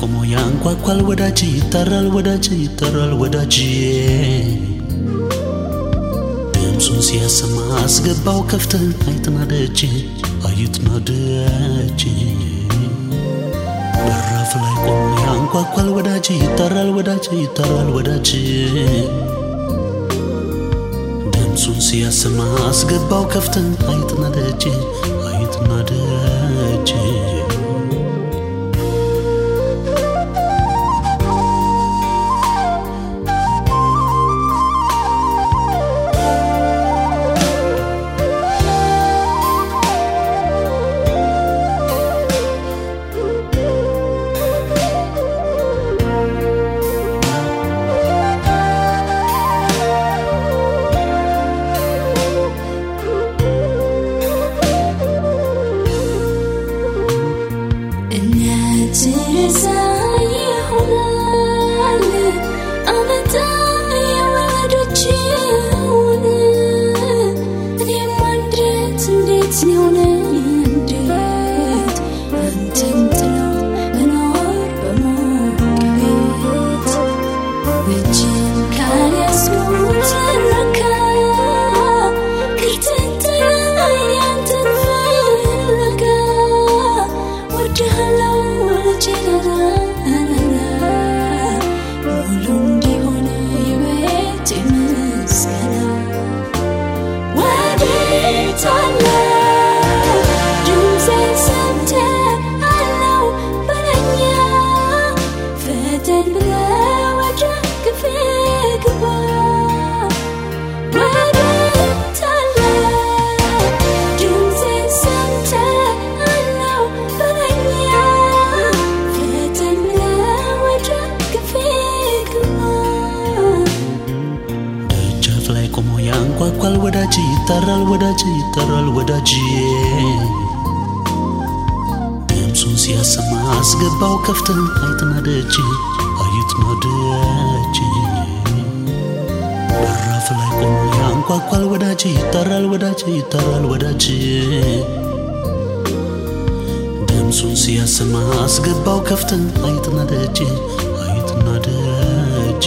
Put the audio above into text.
ቆሞ ያንኳኳል ወዳጅ ይጠራል ወዳጅ ይጠራል ወዳጅ ድምፁን ሲያሰማ አስገባው ከፍተህ አይትናደች አይትናደች በራፍ ላይ ቆሞ ያንኳኳል ወዳጅ ይጠራል ወዳጅ ይጠራል ወዳጅ ድምፁን ሲያሰማ አስገባው ከፍተህ አይትናደች አይትናደች listen ያንኳኳል ወዳጅ ይጠራል ወዳጅ ይጠራል ወዳጅዬ ድምፁን ሲያሰማ አስገባው ከፍተን አይትናደች አይትናደች በራፍ ላይ ቆሞ ያንኳኳል ወዳጅ ይጠራል ወዳጅ ይጠራል ወዳጅ ድምፁን ሲያሰማ አስገባው ከፍተን አይትናደች አይትናደች